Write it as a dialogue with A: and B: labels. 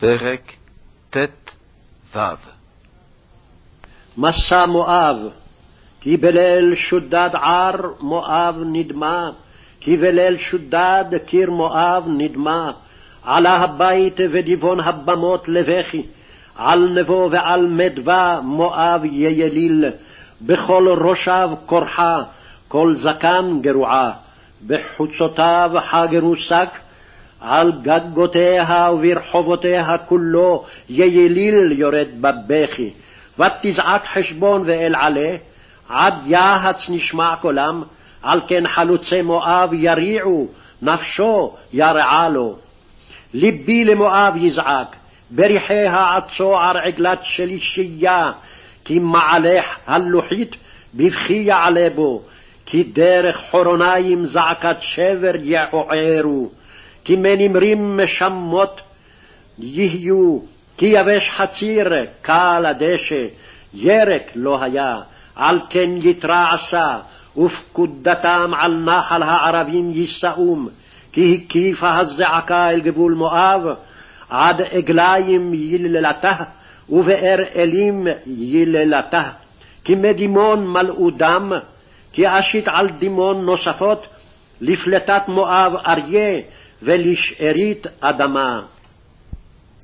A: פרק ט"ו.
B: מסע מואב, כי בליל שודד ער מואב נדמה, כי בליל שודד קיר מואב נדמה, עלה הבית ודיבון הבמות לבכי, על נבו ועל מדבה מואב יליל, בכל ראשיו קורחה, כל זקן גרועה, בחוצותיו חגרו שק, על גגותיה וברחובותיה כולו יליל יורד בבכי, ותזעק חשבון ואל עלה, עד יהץ נשמע קולם, על כן חלוצי מואב יריעו, נפשו ירעה לו. ליבי למואב יזעק, בריחיה עד צוער עגלת שלישייה, כי מעלך הלוחית בבכי יעלה בו, כי דרך חורוניים זעקת שבר יעוערו. כי מנמרים משמות יהיו, כי יבש חציר, קל הדשא, ירק לא היה, על כן יתרע עשה, ופקודתם על נחל הערבים יישאום, כי הקיפה הזעקה אל גבול מואב, עד עגליים יללתה, ובאר אלים יללתה. כי מדימון מלאו דם, כי אשית על דימון נוספות, לפלטת מואב אריה, ולשארית אדמה.